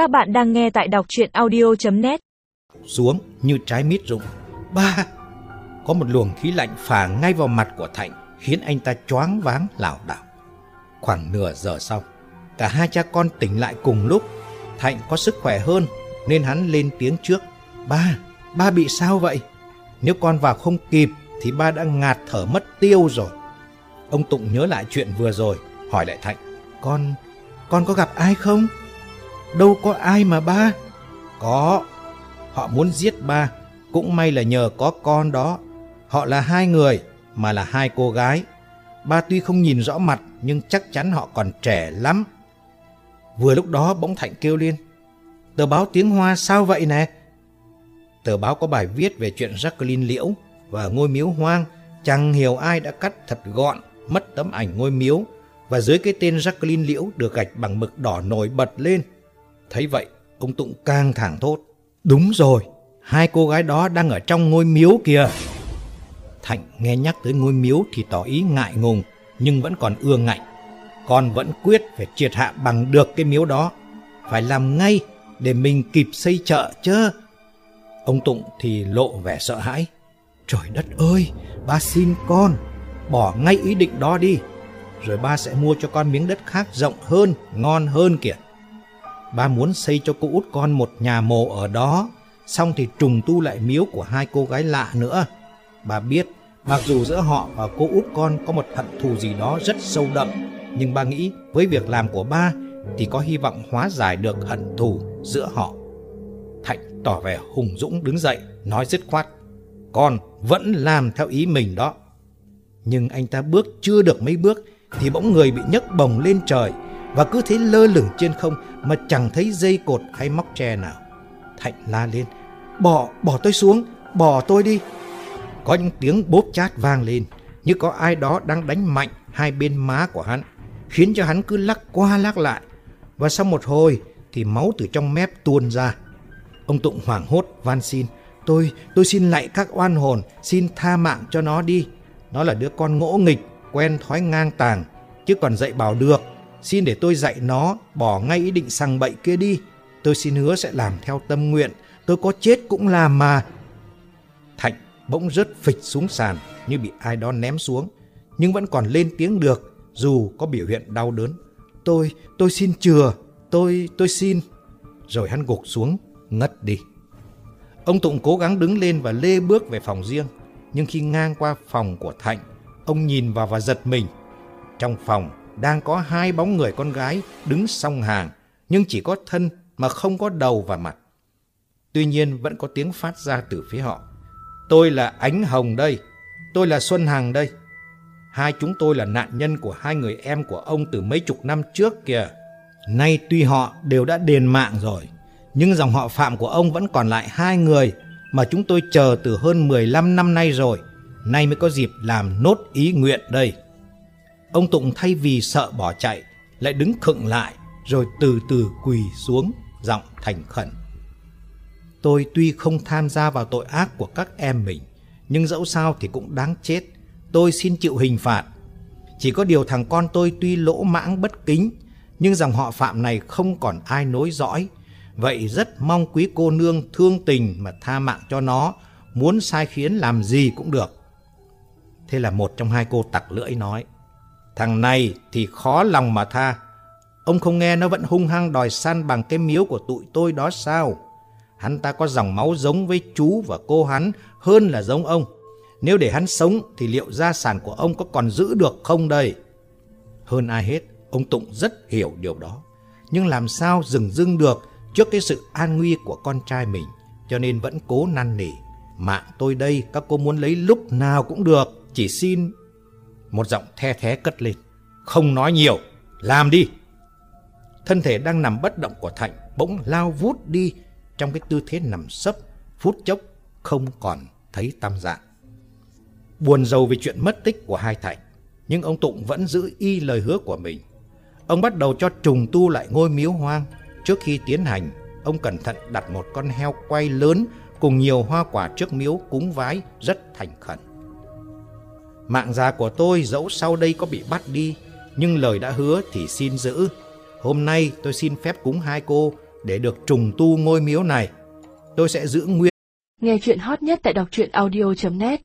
Các bạn đang nghe tại đọc chuyện audio.net xuống như trái mít rụng. Ba! Có một luồng khí lạnh phả ngay vào mặt của Thạnh khiến anh ta choáng váng lảo đảo. Khoảng nửa giờ sau, cả hai cha con tỉnh lại cùng lúc. Thạnh có sức khỏe hơn nên hắn lên tiếng trước. Ba! Ba bị sao vậy? Nếu con vào không kịp thì ba đã ngạt thở mất tiêu rồi. Ông Tụng nhớ lại chuyện vừa rồi, hỏi lại Thạnh. Con, con có gặp ai không? Đâu có ai mà ba. Có, họ muốn giết ba, cũng may là nhờ có con đó. Họ là hai người, mà là hai cô gái. Ba tuy không nhìn rõ mặt, nhưng chắc chắn họ còn trẻ lắm. Vừa lúc đó bỗng Thạnh kêu lên. Tờ báo tiếng Hoa sao vậy nè? Tờ báo có bài viết về chuyện Jacqueline Liễu và ngôi miếu hoang. Chẳng hiểu ai đã cắt thật gọn, mất tấm ảnh ngôi miếu. Và dưới cái tên Jacqueline Liễu được gạch bằng mực đỏ nổi bật lên. Thấy vậy, ông Tụng càng thẳng thốt. Đúng rồi, hai cô gái đó đang ở trong ngôi miếu kìa. Thạnh nghe nhắc tới ngôi miếu thì tỏ ý ngại ngùng, nhưng vẫn còn ưa ngạnh. Con vẫn quyết phải triệt hạ bằng được cái miếu đó. Phải làm ngay để mình kịp xây chợ chứ. Ông Tụng thì lộ vẻ sợ hãi. Trời đất ơi, ba xin con, bỏ ngay ý định đó đi. Rồi ba sẽ mua cho con miếng đất khác rộng hơn, ngon hơn kìa. Ba muốn xây cho cô út con một nhà mồ ở đó, xong thì trùng tu lại miếu của hai cô gái lạ nữa. Bà biết, mặc dù giữa họ và cô út con có một hận thù gì đó rất sâu đậm, nhưng ba nghĩ với việc làm của ba thì có hy vọng hóa giải được hận thù giữa họ. Thạnh tỏ vẻ hùng dũng đứng dậy, nói dứt khoát. Con vẫn làm theo ý mình đó. Nhưng anh ta bước chưa được mấy bước thì bỗng người bị nhấc bồng lên trời và cứ thế lơ lửng trên không mà chẳng thấy dây cột hay móc tre nào. Thạnh la lên, bỏ, bỏ tôi xuống, bỏ tôi đi. Có những tiếng bốp chát vang lên, như có ai đó đang đánh mạnh hai bên má của hắn, khiến cho hắn cứ lắc qua lắc lại. Và sau một hồi thì máu từ trong mép tuôn ra. Ông Tụng hoảng hốt van xin, tôi, tôi xin lạy các oan hồn, xin tha mạng cho nó đi. Nó là đứa con ngỗ nghịch, quen thói ngang tàng, chứ còn dạy bảo được. Xin để tôi dạy nó bỏ ngay ý định sằng bậy kia đi. Tôi xin hứa sẽ làm theo tâm nguyện. Tôi có chết cũng làm mà. Thạnh bỗng rớt phịch xuống sàn như bị ai đó ném xuống. Nhưng vẫn còn lên tiếng được dù có biểu hiện đau đớn. Tôi, tôi xin chừa. Tôi, tôi xin. Rồi hắn gục xuống, ngất đi. Ông Tụng cố gắng đứng lên và lê bước về phòng riêng. Nhưng khi ngang qua phòng của Thạnh, ông nhìn vào và giật mình. Trong phòng đang có hai bóng người con gái đứng song hàng, nhưng chỉ có thân mà không có đầu và mặt. Tuy nhiên vẫn có tiếng phát ra từ phía họ. Tôi là Ánh Hồng đây, tôi là Xuân Hằng đây. Hai chúng tôi là nạn nhân của hai người em của ông từ mấy chục năm trước kìa. Nay tuy họ đều đã đền mạng rồi, nhưng dòng họ phạm của ông vẫn còn lại hai người mà chúng tôi chờ từ hơn 15 năm nay rồi. Nay mới có dịp làm nốt ý nguyện đây. Ông Tụng thay vì sợ bỏ chạy, lại đứng khựng lại, rồi từ từ quỳ xuống, giọng thành khẩn. Tôi tuy không tham gia vào tội ác của các em mình, nhưng dẫu sao thì cũng đáng chết. Tôi xin chịu hình phạt. Chỉ có điều thằng con tôi tuy lỗ mãng bất kính, nhưng dòng họ Phạm này không còn ai nối dõi. Vậy rất mong quý cô nương thương tình mà tha mạng cho nó, muốn sai khiến làm gì cũng được. Thế là một trong hai cô tặc lưỡi nói, Thằng này thì khó lòng mà tha. Ông không nghe nó vẫn hung hăng đòi săn bằng cái miếu của tụi tôi đó sao? Hắn ta có dòng máu giống với chú và cô hắn hơn là giống ông. Nếu để hắn sống thì liệu gia sản của ông có còn giữ được không đây? Hơn ai hết, ông Tụng rất hiểu điều đó. Nhưng làm sao dừng dưng được trước cái sự an nguy của con trai mình, cho nên vẫn cố năn nỉ. Mạng tôi đây, các cô muốn lấy lúc nào cũng được, chỉ xin một giọng the thé cất lên. Không nói nhiều, làm đi. Thân thể đang nằm bất động của Thạnh bỗng lao vút đi trong cái tư thế nằm sấp, phút chốc không còn thấy tam dạng. Buồn rầu vì chuyện mất tích của hai Thạnh, nhưng ông Tụng vẫn giữ y lời hứa của mình. Ông bắt đầu cho trùng tu lại ngôi miếu hoang. Trước khi tiến hành, ông cẩn thận đặt một con heo quay lớn cùng nhiều hoa quả trước miếu cúng vái rất thành khẩn. Mạng già của tôi dẫu sau đây có bị bắt đi, nhưng lời đã hứa thì xin giữ. Hôm nay tôi xin phép cúng hai cô để được trùng tu ngôi miếu này. Tôi sẽ giữ nguyên Nghe chuyện hot nhất tại đọc truyện audio.net